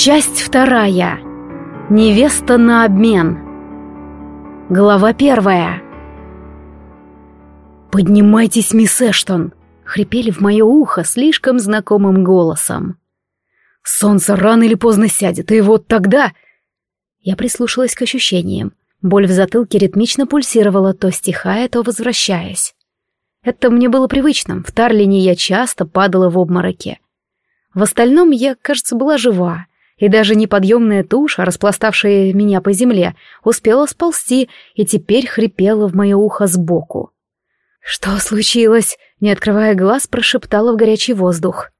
Часть вторая. Невеста на обмен. Глава первая. «Поднимайтесь, мисс Эштон!» — хрипели в мое ухо слишком знакомым голосом. «Солнце рано или поздно сядет, и вот тогда...» Я прислушалась к ощущениям. Боль в затылке ритмично пульсировала, то стихая, то возвращаясь. Это мне было привычным, в Тарлине я часто падала в обмороке. В остальном я, кажется, была жива, и даже неподъемная туша, распластавшая меня по земле, успела сползти и теперь хрипела в мое ухо сбоку. «Что случилось?» — не открывая глаз, прошептала в горячий воздух.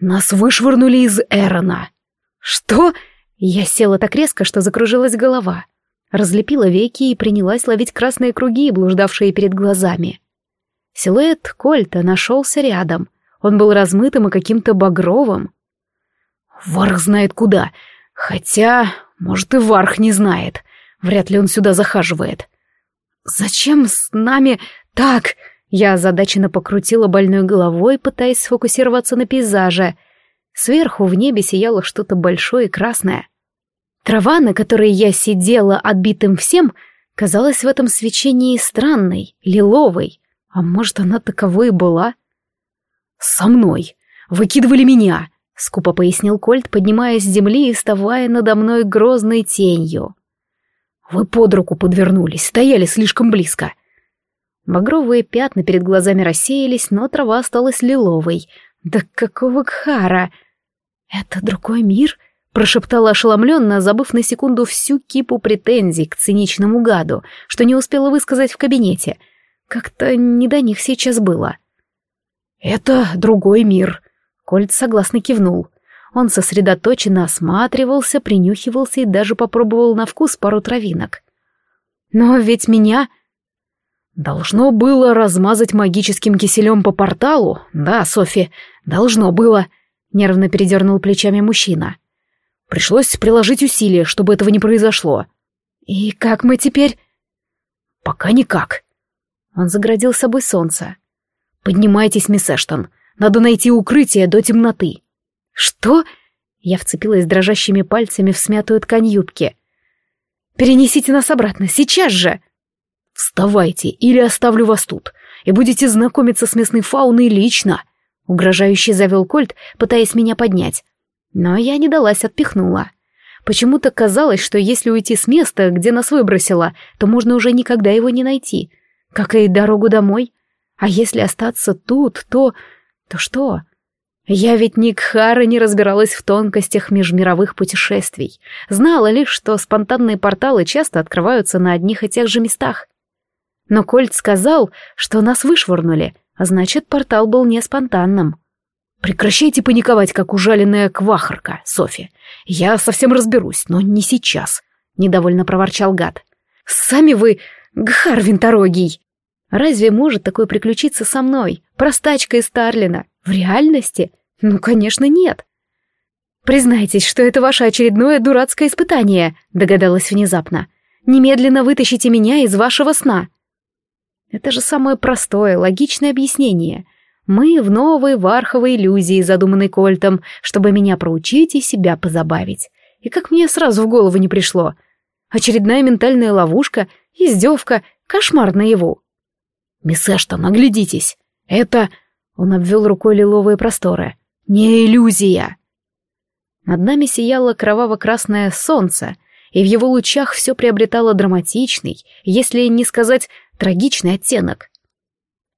«Нас вышвырнули из Эрона». «Что?» Я села так резко, что закружилась голова. Разлепила веки и принялась ловить красные круги, блуждавшие перед глазами. Силуэт Кольта нашелся рядом. Он был размытым и каким-то багровым. Варх знает куда. Хотя, может, и Варх не знает. Вряд ли он сюда захаживает. Зачем с нами так? Я озадаченно покрутила больной головой, пытаясь сфокусироваться на пейзаже. Сверху в небе сияло что-то большое и красное. Трава, на которой я сидела отбитым всем, казалась в этом свечении странной, лиловой. А может, она таковой и была? «Со мной! Выкидывали меня!» — скупо пояснил Кольт, поднимаясь с земли и вставая надо мной грозной тенью. «Вы под руку подвернулись, стояли слишком близко». Багровые пятна перед глазами рассеялись, но трава осталась лиловой. «Да какого кхара!» «Это другой мир?» — прошептала ошеломленно, забыв на секунду всю кипу претензий к циничному гаду, что не успела высказать в кабинете. Как-то не до них сейчас было. «Это другой мир», Кольт согласно кивнул. Он сосредоточенно осматривался, принюхивался и даже попробовал на вкус пару травинок. «Но ведь меня...» «Должно было размазать магическим киселем по порталу, да, Софи, должно было», — нервно передернул плечами мужчина. «Пришлось приложить усилия, чтобы этого не произошло». «И как мы теперь?» «Пока никак». Он заградил собой солнце. «Поднимайтесь, мисс Эштон, надо найти укрытие до темноты. Что? Я вцепилась дрожащими пальцами в смятую ткань юбки. Перенесите нас обратно, сейчас же. Вставайте, или оставлю вас тут, и будете знакомиться с местной фауной лично. Угрожающе завел Кольт, пытаясь меня поднять. Но я не далась, отпихнула. Почему-то казалось, что если уйти с места, где нас выбросило, то можно уже никогда его не найти. Как и дорогу домой. А если остаться тут, то то что? Я ведь ни Кхара не разбиралась в тонкостях межмировых путешествий. Знала лишь, что спонтанные порталы часто открываются на одних и тех же местах. Но Кольт сказал, что нас вышвырнули, а значит, портал был не спонтанным. «Прекращайте паниковать, как ужаленная квахарка, Софи. Я совсем разберусь, но не сейчас», — недовольно проворчал гад. «Сами вы, Гхар винторогий!» Разве может такое приключиться со мной, простачкой из Старлина? В реальности? Ну, конечно, нет. «Признайтесь, что это ваше очередное дурацкое испытание», — догадалась внезапно. «Немедленно вытащите меня из вашего сна». Это же самое простое, логичное объяснение. Мы в новой варховой иллюзии, задуманной Кольтом, чтобы меня проучить и себя позабавить. И как мне сразу в голову не пришло. Очередная ментальная ловушка, издевка, кошмар наяву. «Мисс Эштон, оглядитесь! Это...» Он обвел рукой лиловые просторы. «Не иллюзия!» Над нами сияло кроваво-красное солнце, и в его лучах все приобретало драматичный, если не сказать трагичный оттенок.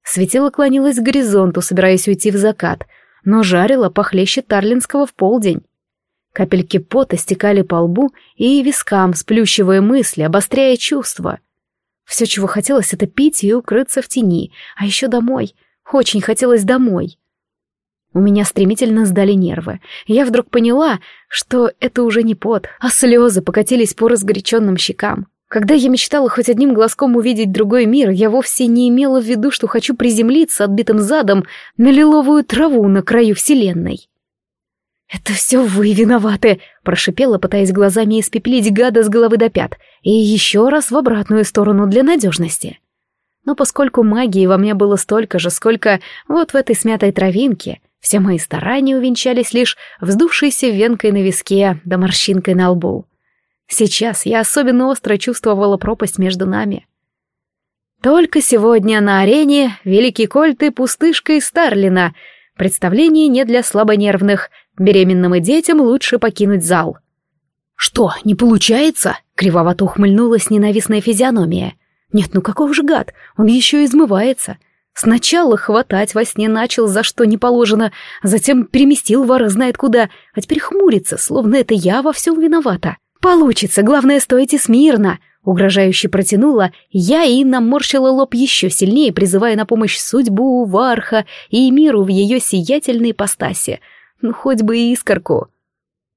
Светило клонилось к горизонту, собираясь уйти в закат, но жарило похлеще Тарлинского в полдень. Капельки пота стекали по лбу и вискам, сплющивая мысли, обостряя чувства — все, чего хотелось, это пить и укрыться в тени, а еще домой. Очень хотелось домой. У меня стремительно сдали нервы. Я вдруг поняла, что это уже не пот, а слезы покатились по разгоряченным щекам. Когда я мечтала хоть одним глазком увидеть другой мир, я вовсе не имела в виду, что хочу приземлиться отбитым задом на лиловую траву на краю вселенной. «Это все вы виноваты!» — прошипела, пытаясь глазами испепелить гада с головы до пят, и еще раз в обратную сторону для надежности. Но поскольку магии во мне было столько же, сколько вот в этой смятой травинке, Все мои старания увенчались лишь вздувшейся венкой на виске да морщинкой на лбу. Сейчас я особенно остро чувствовала пропасть между нами. Только сегодня на арене великий кольт и пустышка из Старлина. Представление не для слабонервных. Беременным и детям лучше покинуть зал. «Что, не получается?» — кривовато ухмыльнулась ненавистная физиономия. «Нет, ну каков же гад, он еще измывается. Сначала хватать во сне начал, за что не положено, затем переместил вора знает куда, а теперь хмурится, словно это я во всем виновата. Получится, главное, стойте смирно!» Угрожающе протянула, я и наморщила лоб еще сильнее, призывая на помощь судьбу, Варха и миру в ее сиятельной ипостаси. Ну, хоть бы и искорку.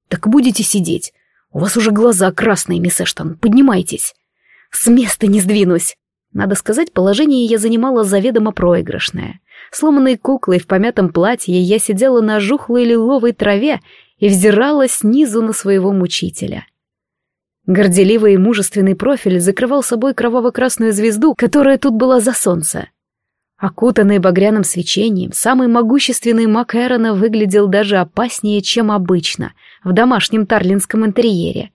«Так будете сидеть. У вас уже глаза красные, мисс Эштон, поднимайтесь». «С места не сдвинусь!» Надо сказать, положение я занимала заведомо проигрышное. Сломанной куклой в помятом платье я сидела на жухлой лиловой траве и взирала снизу на своего мучителя. Горделивый и мужественный профиль закрывал собой кроваво-красную звезду, которая тут была за солнце. Окутанный багряным свечением, самый могущественный маг Эрона выглядел даже опаснее, чем обычно, в домашнем тарлинском интерьере.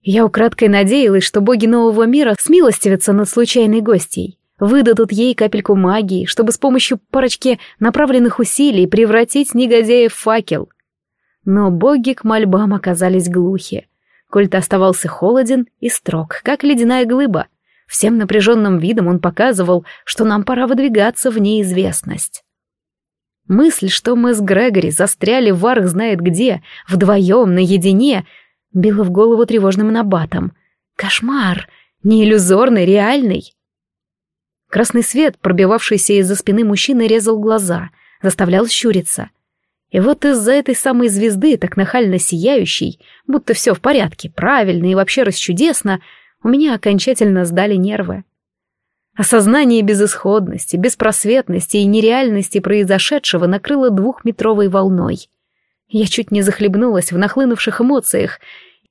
Я украдкой надеялась, что боги нового мира смилостивятся над случайной гостьей, выдадут ей капельку магии, чтобы с помощью парочки направленных усилий превратить негодяя в факел. Но боги к мольбам оказались глухи. Кольт оставался холоден и строг, как ледяная глыба. Всем напряженным видом он показывал, что нам пора выдвигаться в неизвестность. Мысль, что мы с Грегори застряли в арх знает где, вдвоем, наедине, била в голову тревожным набатом. Кошмар! Не иллюзорный, реальный. Красный свет, пробивавшийся из-за спины мужчины, резал глаза, заставлял щуриться. И вот из-за этой самой звезды, так нахально сияющей, будто все в порядке, правильно и вообще расчудесно, у меня окончательно сдали нервы. Осознание безысходности, беспросветности и нереальности произошедшего накрыло двухметровой волной. Я чуть не захлебнулась в нахлынувших эмоциях,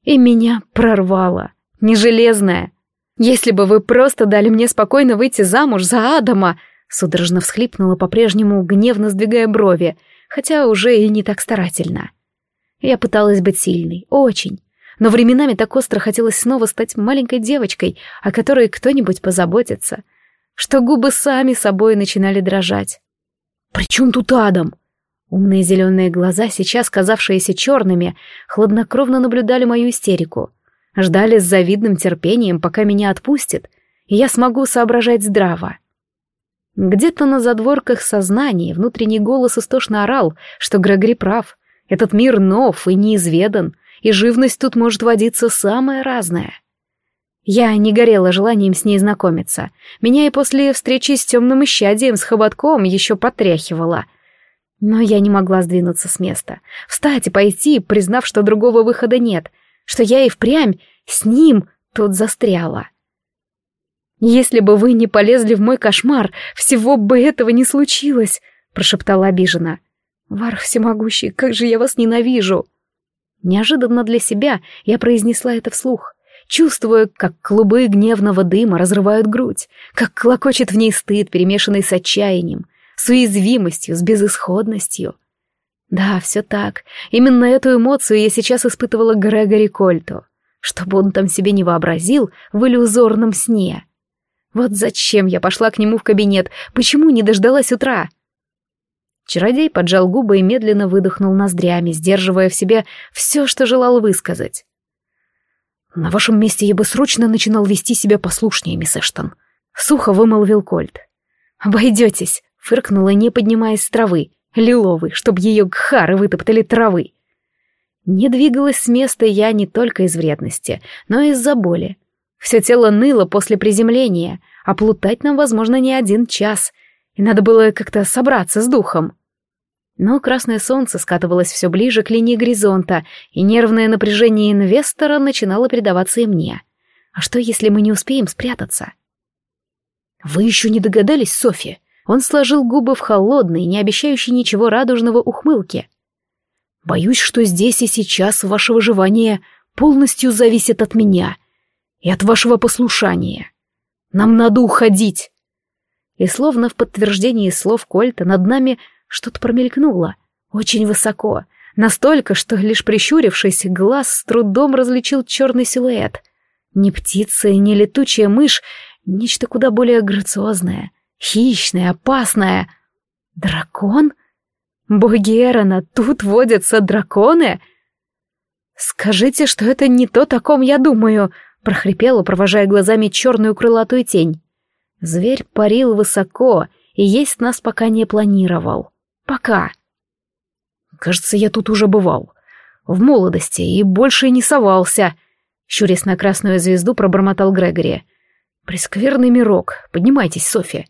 и меня прорвало. Не железное. Если бы вы просто дали мне спокойно выйти замуж за Адама, судорожно всхлипнула по-прежнему, гневно сдвигая брови, хотя уже и не так старательно. Я пыталась быть сильной, очень, но временами так остро хотелось снова стать маленькой девочкой, о которой кто-нибудь позаботится, что губы сами собой начинали дрожать. «При чем тут Адам?» Умные зеленые глаза, сейчас казавшиеся черными, хладнокровно наблюдали мою истерику. Ждали с завидным терпением, пока меня отпустит, и я смогу соображать здраво. Где-то на задворках сознания внутренний голос истошно орал, что Грегори прав. Этот мир нов и неизведан, и живность тут может водиться самая разная. Я не горела желанием с ней знакомиться. Меня и после встречи с темным исчадием с хоботком еще потряхивало — но я не могла сдвинуться с места, встать и пойти, признав, что другого выхода нет, что я и впрямь с ним тут застряла. «Если бы вы не полезли в мой кошмар, всего бы этого не случилось», — прошептала обиженно. «Варх всемогущий, как же я вас ненавижу!» Неожиданно для себя я произнесла это вслух, чувствуя, как клубы гневного дыма разрывают грудь, как клокочет в ней стыд, перемешанный с отчаянием, с уязвимостью, с безысходностью. Да, все так. Именно эту эмоцию я сейчас испытывала Грегори Кольту, чтобы он там себе не вообразил в иллюзорном сне. Вот зачем я пошла к нему в кабинет, почему не дождалась утра? Чародей поджал губы и медленно выдохнул ноздрями, сдерживая в себе все, что желал высказать. «На вашем месте я бы срочно начинал вести себя послушнее, мисс Эштон», — сухо вымолвил Кольт. «Обойдетесь», фыркнула, не поднимаясь с травы, лиловый, чтоб ее гхары вытоптали травы. Не двигалась с места я не только из вредности, но и из-за боли. Все тело ныло после приземления, а плутать нам, возможно, не один час, и надо было как-то собраться с духом. Но красное солнце скатывалось все ближе к линии горизонта, и нервное напряжение инвестора начинало передаваться и мне. А что, если мы не успеем спрятаться? «Вы еще не догадались, Софья?» Он сложил губы в холодной, не обещающей ничего радужного ухмылке. «Боюсь, что здесь и сейчас ваше выживание полностью зависит от меня и от вашего послушания. Нам надо уходить!» И словно в подтверждении слов Кольта над нами что-то промелькнуло. Очень высоко. Настолько, что, лишь прищурившись, глаз с трудом различил черный силуэт. Не птица не летучая мышь, нечто куда более грациозное, хищное, опасное. Дракон? Боги Эрона, тут водятся драконы? Скажите, что это не то, о ком я думаю, прохрипела, провожая глазами черную крылатую тень. Зверь парил высоко и есть нас пока не планировал. Пока. Кажется, я тут уже бывал. В молодости и больше не совался. Щурясь на красную звезду, пробормотал Грегори. Прескверный мирок. Поднимайтесь, Софья.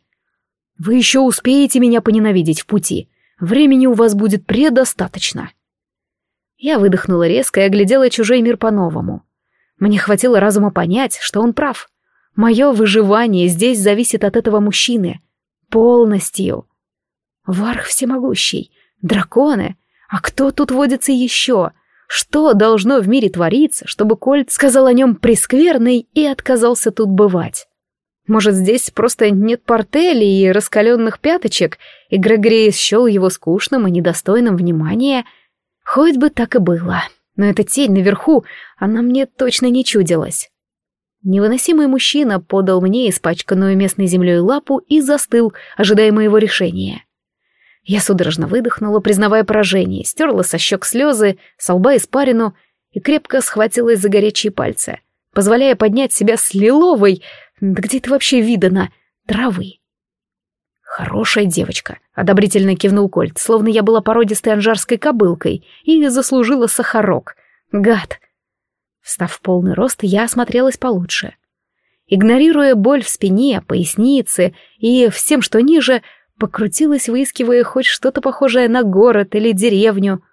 Вы еще успеете меня поненавидеть в пути. Времени у вас будет предостаточно. Я выдохнула резко и оглядела чужой мир по-новому. Мне хватило разума понять, что он прав. Мое выживание здесь зависит от этого мужчины. Полностью. Варх всемогущий. Драконы. А кто тут водится еще? Что должно в мире твориться, чтобы Кольт сказал о нем прескверный и отказался тут бывать? Может, здесь просто нет портелей и раскаленных пяточек, и Грегори счел его скучным и недостойным внимания? Хоть бы так и было. Но эта тень наверху, она мне точно не чудилась. Невыносимый мужчина подал мне испачканную местной землей лапу и застыл, ожидая моего решения. Я судорожно выдохнула, признавая поражение, стерла со щек слезы, со лба испарину и крепко схватилась за горячие пальцы, позволяя поднять себя с лиловой, да где это вообще видано, травы. «Хорошая девочка», — одобрительно кивнул Кольт, словно я была породистой анжарской кобылкой и заслужила сахарок. Гад. Встав в полный рост, я осмотрелась получше. Игнорируя боль в спине, пояснице и всем, что ниже, покрутилась, выискивая хоть что-то похожее на город или деревню.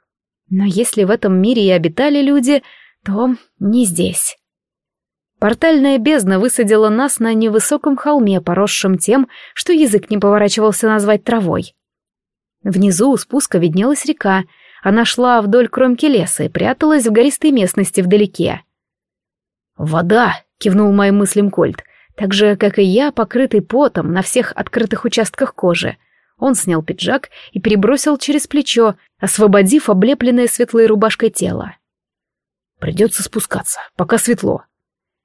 Но если в этом мире и обитали люди, то не здесь. Портальная бездна высадила нас на невысоком холме, поросшем тем, что язык не поворачивался назвать травой. Внизу у спуска виднелась река, она шла вдоль кромки леса и пряталась в гористой местности вдалеке. «Вода!» — кивнул моим мыслям Кольт так же, как и я, покрытый потом на всех открытых участках кожи. Он снял пиджак и перебросил через плечо, освободив облепленное светлой рубашкой тело. «Придется спускаться, пока светло».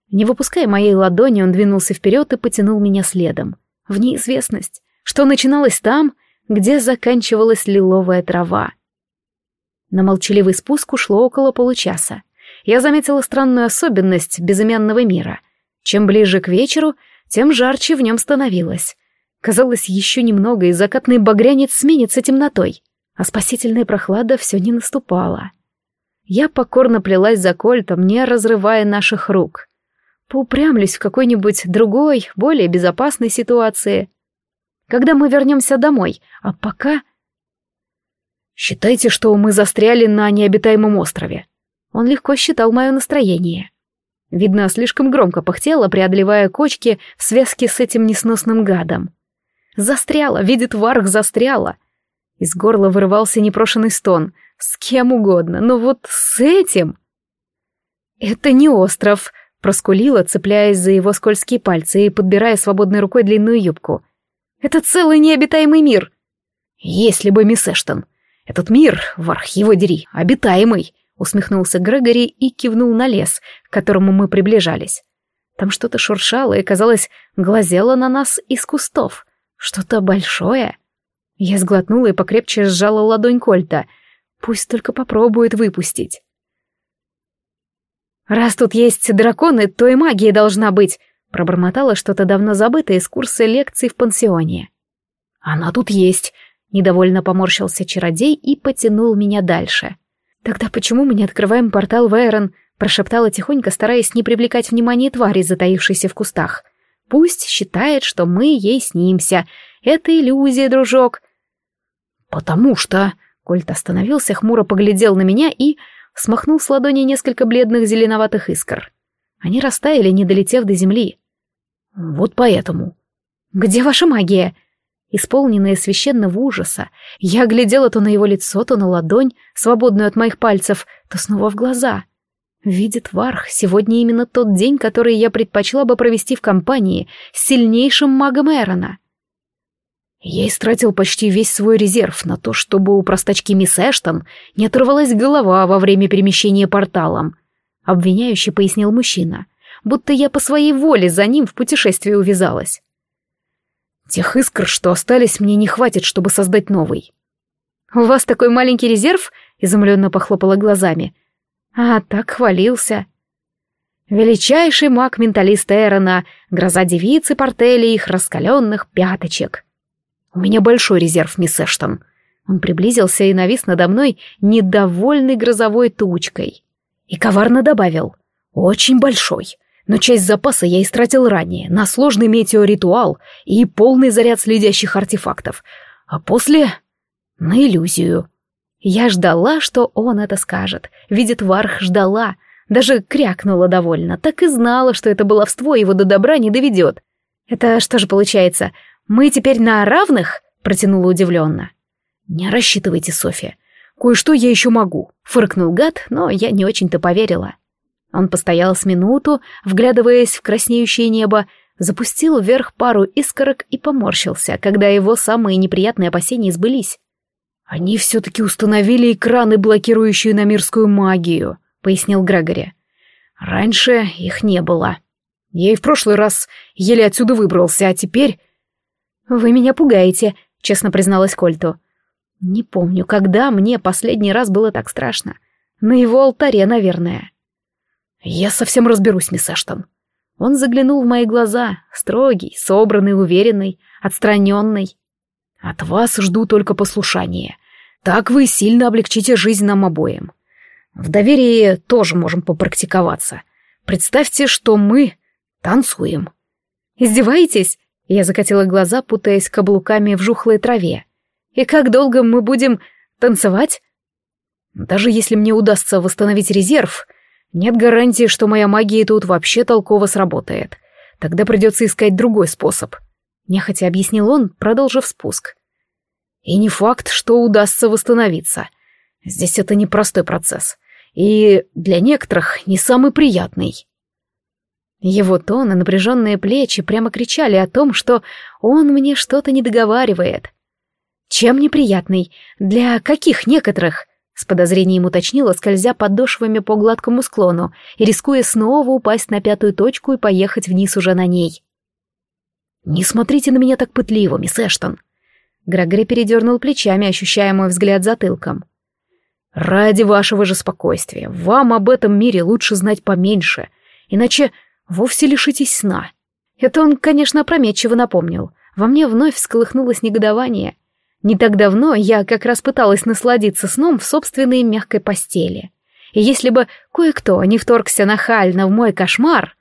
Не выпуская моей ладони, он двинулся вперед и потянул меня следом. В неизвестность, что начиналось там, где заканчивалась лиловая трава. На молчаливый спуск ушло около получаса. Я заметила странную особенность безымянного мира — чем ближе к вечеру, тем жарче в нем становилось. Казалось, еще немного, и закатный багрянец сменится темнотой, а спасительная прохлада все не наступала. Я покорно плелась за кольтом, не разрывая наших рук. Поупрямлюсь в какой-нибудь другой, более безопасной ситуации. Когда мы вернемся домой, а пока... Считайте, что мы застряли на необитаемом острове. Он легко считал мое настроение. Видно, слишком громко пыхтела, преодолевая кочки в связке с этим несносным гадом. Застряла, видит Варх, застряла. Из горла вырывался непрошенный стон. С кем угодно, но вот с этим... «Это не остров», — проскулила, цепляясь за его скользкие пальцы и подбирая свободной рукой длинную юбку. «Это целый необитаемый мир». «Если бы, мисс Эштон, этот мир, Варх его дери, обитаемый, усмехнулся Грегори и кивнул на лес, к которому мы приближались. Там что-то шуршало и, казалось, глазело на нас из кустов. Что-то большое. Я сглотнула и покрепче сжала ладонь Кольта. Пусть только попробует выпустить. «Раз тут есть драконы, то и магия должна быть», — пробормотала что-то давно забытое из курса лекций в пансионе. «Она тут есть», — недовольно поморщился чародей и потянул меня дальше. «Тогда почему мы не открываем портал в Эйрон?» — прошептала тихонько, стараясь не привлекать внимания твари, затаившейся в кустах. «Пусть считает, что мы ей снимся. Это иллюзия, дружок». «Потому что...» — Кольт остановился, хмуро поглядел на меня и смахнул с ладони несколько бледных зеленоватых искр. Они растаяли, не долетев до земли. «Вот поэтому». «Где ваша магия?» Исполненная священного ужаса, я глядела то на его лицо, то на ладонь, свободную от моих пальцев, то снова в глаза. Видит Варх, сегодня именно тот день, который я предпочла бы провести в компании с сильнейшим магом Эрона. Я истратил почти весь свой резерв на то, чтобы у простачки мисс Эштон не оторвалась голова во время перемещения порталом. Обвиняюще пояснил мужчина, будто я по своей воле за ним в путешествие увязалась. Тех искр, что остались, мне не хватит, чтобы создать новый. «У вас такой маленький резерв?» — изумленно похлопала глазами. «А, так хвалился». Величайший маг-менталист Эрона, гроза девицы портели их раскаленных пяточек. «У меня большой резерв, мисс Эштон». Он приблизился и навис надо мной, недовольный грозовой тучкой. И коварно добавил. «Очень большой. Но часть запаса я истратил ранее, на сложный метеоритуал и полный заряд следящих артефактов. А после на иллюзию. Я ждала, что он это скажет. Видит Варх ждала. Даже крякнула довольно. Так и знала, что это баловство его до добра не доведет. «Это что же получается? Мы теперь на равных?» Протянула удивленно. «Не рассчитывайте, Софья. Кое-что я еще могу», — фыркнул гад, но я не очень-то поверила. Он постоял с минуту, вглядываясь в краснеющее небо, запустил вверх пару искорок и поморщился, когда его самые неприятные опасения сбылись. «Они все-таки установили экраны, блокирующие намирскую магию», — пояснил Грегори. «Раньше их не было. Я и в прошлый раз еле отсюда выбрался, а теперь...» «Вы меня пугаете», — честно призналась Кольту. «Не помню, когда мне последний раз было так страшно. На его алтаре, наверное». «Я совсем разберусь, мисс Эштон». Он заглянул в мои глаза, строгий, собранный, уверенный, отстраненный. От вас жду только послушания. Так вы сильно облегчите жизнь нам обоим. В доверии тоже можем попрактиковаться. Представьте, что мы танцуем. Издеваетесь? Я закатила глаза, путаясь каблуками в жухлой траве. И как долго мы будем танцевать? Даже если мне удастся восстановить резерв, нет гарантии, что моя магия тут вообще толково сработает. Тогда придется искать другой способ — нехотя объяснил он, продолжив спуск. И не факт, что удастся восстановиться. Здесь это непростой процесс. И для некоторых не самый приятный. Его тон и напряженные плечи прямо кричали о том, что он мне что-то не договаривает. Чем неприятный? Для каких некоторых? С подозрением уточнила, скользя подошвами по гладкому склону и рискуя снова упасть на пятую точку и поехать вниз уже на ней. «Не смотрите на меня так пытливо, мисс Эштон!» Грегори передернул плечами, ощущая мой взгляд затылком. «Ради вашего же спокойствия, вам об этом мире лучше знать поменьше, иначе вовсе лишитесь сна». Это он, конечно, опрометчиво напомнил. Во мне вновь всколыхнулось негодование. Не так давно я как раз пыталась насладиться сном в собственной мягкой постели. И если бы кое-кто не вторгся нахально в мой кошмар...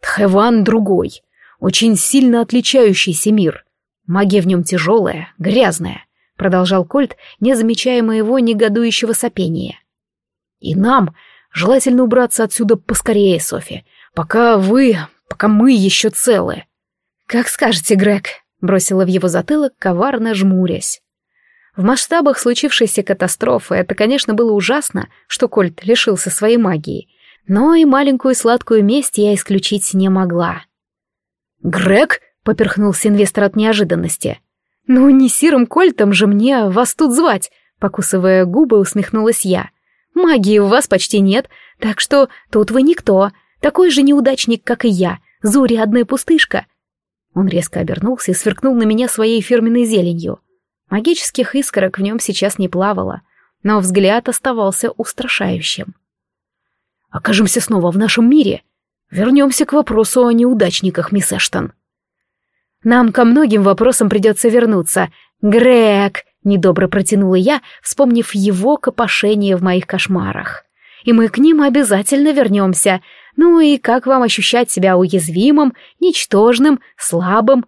Тхэван другой, очень сильно отличающийся мир. Магия в нем тяжелая, грязная, продолжал Кольт, не замечая моего негодующего сопения. И нам желательно убраться отсюда поскорее, Софи, пока вы, пока мы еще целы. Как скажете, Грег, бросила в его затылок, коварно жмурясь. В масштабах случившейся катастрофы это, конечно, было ужасно, что Кольт лишился своей магии, но и маленькую сладкую месть я исключить не могла. «Грег?» — поперхнулся инвестор от неожиданности. «Ну, не сирым кольтом же мне вас тут звать!» Покусывая губы, усмехнулась я. «Магии у вас почти нет, так что тут вы никто. Такой же неудачник, как и я. Заурядная пустышка». Он резко обернулся и сверкнул на меня своей фирменной зеленью. Магических искорок в нем сейчас не плавало, но взгляд оставался устрашающим. «Окажемся снова в нашем мире», Вернемся к вопросу о неудачниках, мисс Эштон. Нам ко многим вопросам придется вернуться. Грег, недобро протянула я, вспомнив его копошение в моих кошмарах. И мы к ним обязательно вернемся. Ну и как вам ощущать себя уязвимым, ничтожным, слабым?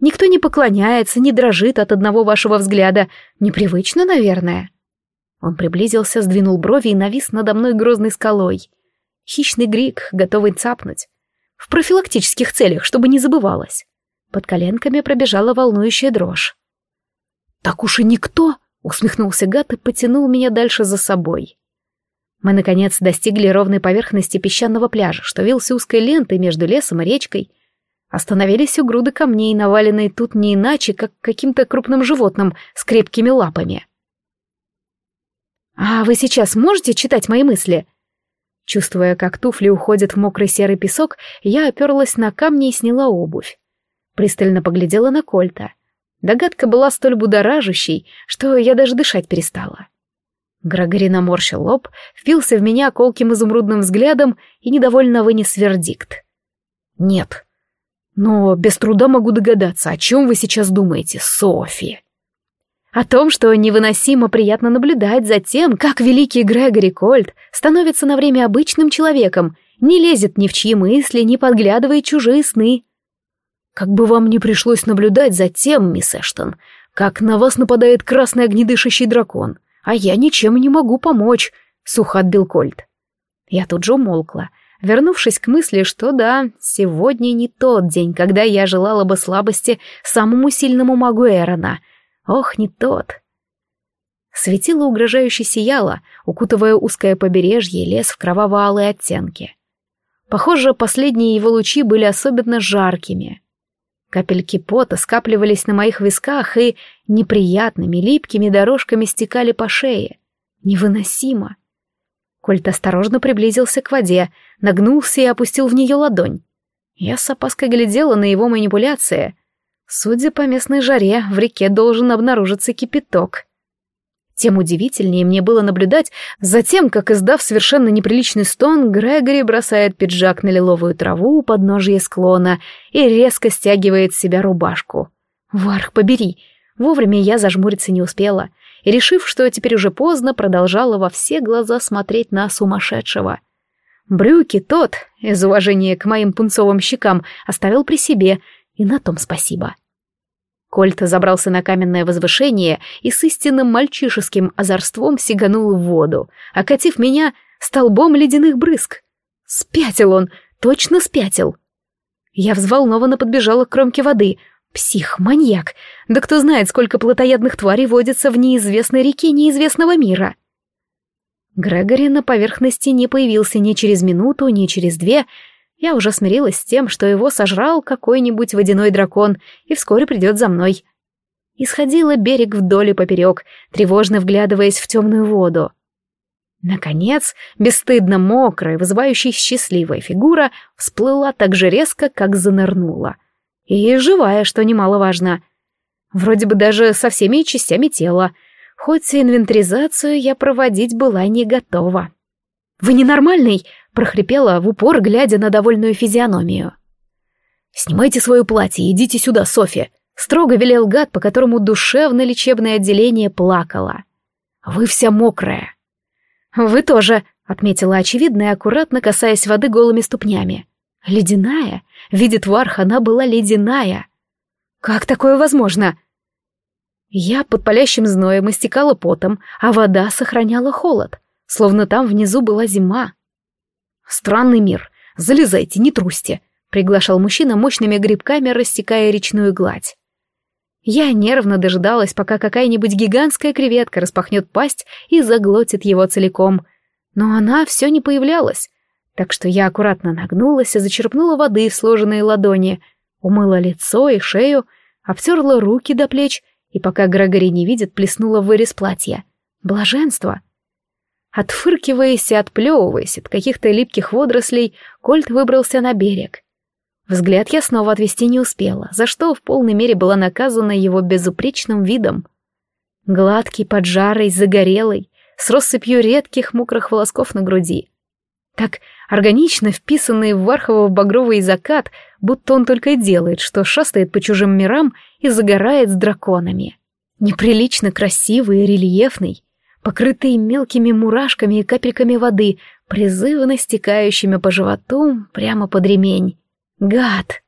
Никто не поклоняется, не дрожит от одного вашего взгляда. Непривычно, наверное. Он приблизился, сдвинул брови и навис надо мной грозной скалой. Хищный грик, готовый цапнуть. В профилактических целях, чтобы не забывалось. Под коленками пробежала волнующая дрожь. «Так уж и никто!» — усмехнулся гад и потянул меня дальше за собой. Мы, наконец, достигли ровной поверхности песчаного пляжа, что вился узкой лентой между лесом и речкой. Остановились у груды камней, наваленной тут не иначе, как каким-то крупным животным с крепкими лапами. «А вы сейчас можете читать мои мысли?» Чувствуя, как туфли уходят в мокрый серый песок, я оперлась на камни и сняла обувь. Пристально поглядела на Кольта. Догадка была столь будоражащей, что я даже дышать перестала. Грегори наморщил лоб, впился в меня колким изумрудным взглядом и недовольно вынес вердикт. «Нет. Но без труда могу догадаться, о чем вы сейчас думаете, Софи?» О том, что невыносимо приятно наблюдать за тем, как великий Грегори Кольт становится на время обычным человеком, не лезет ни в чьи мысли, не подглядывает чужие сны. Как бы вам не пришлось наблюдать за тем, мисс Эштон, как на вас нападает красный огнедышащий дракон, а я ничем не могу помочь, — сухо отбил Кольт. Я тут же умолкла, вернувшись к мысли, что да, сегодня не тот день, когда я желала бы слабости самому сильному магу Эрона — Ох, не тот. Светило угрожающе сияло, укутывая узкое побережье лес в кроваво-алые оттенки. Похоже, последние его лучи были особенно жаркими. Капельки пота скапливались на моих висках и неприятными липкими дорожками стекали по шее. Невыносимо. Кольт осторожно приблизился к воде, нагнулся и опустил в нее ладонь. Я с опаской глядела на его манипуляции — Судя по местной жаре, в реке должен обнаружиться кипяток. Тем удивительнее мне было наблюдать за тем, как, издав совершенно неприличный стон, Грегори бросает пиджак на лиловую траву у подножия склона и резко стягивает с себя рубашку. «Варх, побери!» Вовремя я зажмуриться не успела, и, решив, что теперь уже поздно, продолжала во все глаза смотреть на сумасшедшего. Брюки тот, из уважения к моим пунцовым щекам, оставил при себе — и на том спасибо. Кольт забрался на каменное возвышение и с истинным мальчишеским озорством сиганул в воду, окатив меня столбом ледяных брызг. Спятил он, точно спятил. Я взволнованно подбежала к кромке воды. Псих, маньяк. Да кто знает, сколько плотоядных тварей водится в неизвестной реке неизвестного мира. Грегори на поверхности не появился ни через минуту, ни через две, я уже смирилась с тем, что его сожрал какой-нибудь водяной дракон и вскоре придет за мной. Исходила берег вдоль и поперек, тревожно вглядываясь в темную воду. Наконец, бесстыдно мокрая, вызывающая счастливая фигура всплыла так же резко, как занырнула. И живая, что немаловажно. Вроде бы даже со всеми частями тела, хоть инвентаризацию я проводить была не готова. «Вы ненормальный?» Прохрипела в упор, глядя на довольную физиономию. «Снимайте свое платье и идите сюда, Софья!» Строго велел гад, по которому душевно-лечебное отделение плакало. «Вы вся мокрая». «Вы тоже», — отметила очевидно и аккуратно касаясь воды голыми ступнями. «Ледяная? Видит Варх, она была ледяная». «Как такое возможно?» Я под палящим зноем истекала потом, а вода сохраняла холод, словно там внизу была зима. «Странный мир. Залезайте, не трусьте», — приглашал мужчина мощными грибками, рассекая речную гладь. Я нервно дожидалась, пока какая-нибудь гигантская креветка распахнет пасть и заглотит его целиком. Но она все не появлялась, так что я аккуратно нагнулась и зачерпнула воды в сложенные ладони, умыла лицо и шею, обтерла руки до плеч и, пока Грегори не видит, плеснула в вырез платья. Блаженство! Отфыркиваясь и отплевываясь от каких-то липких водорослей, Кольт выбрался на берег. Взгляд я снова отвести не успела, за что в полной мере была наказана его безупречным видом. Гладкий, поджарый, загорелый, с россыпью редких мокрых волосков на груди. Так органично вписанный в вархово-багровый закат, будто он только и делает, что шастает по чужим мирам и загорает с драконами. Неприлично красивый и рельефный, покрытый мелкими мурашками и капельками воды, призывно стекающими по животу прямо под ремень. Гад!